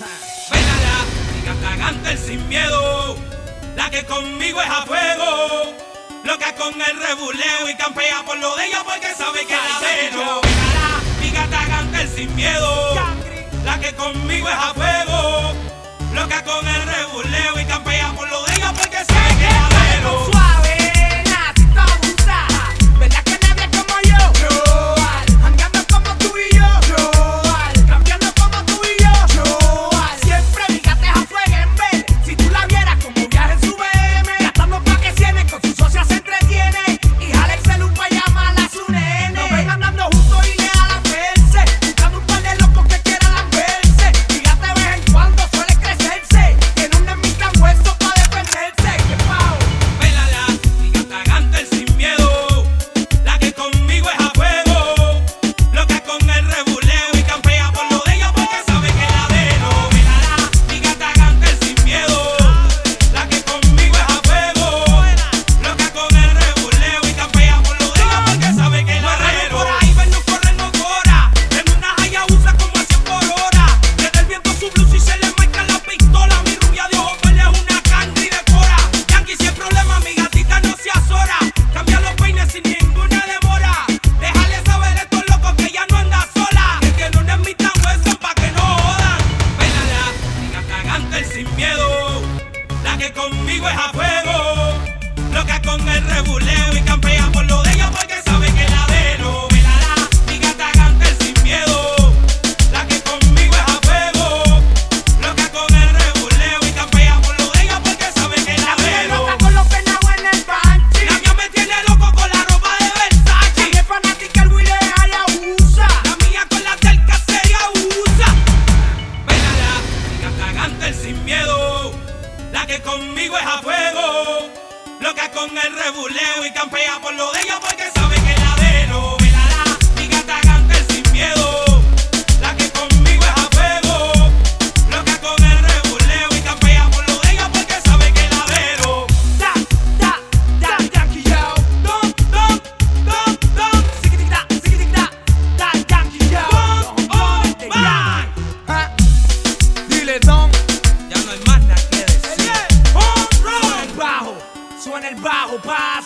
Ven allá, siga cagante sin miedo. La que conmigo es a fuego. Loca con el rebuleo y campea por lo de ella porque sabe que la veno. Ven allá, siga cagante sin miedo. La que conmigo es a fuego. deja fuego, loca con el rebuleo y campea por lo de que conmigo es a fuego, loca con el rebuleo y campea por lo de ella porque sabe.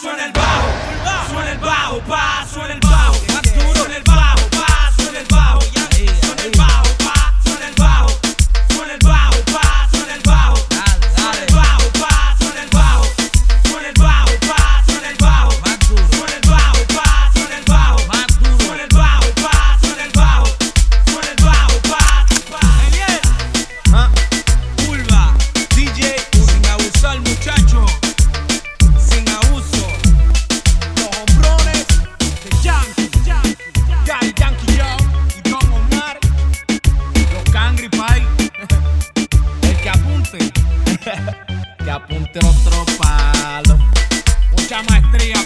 suena el bajo, suena el bajo, pa, suena el bajo, el bajo, suena el bajo, suena el apunte otro palo. Mucha maestría,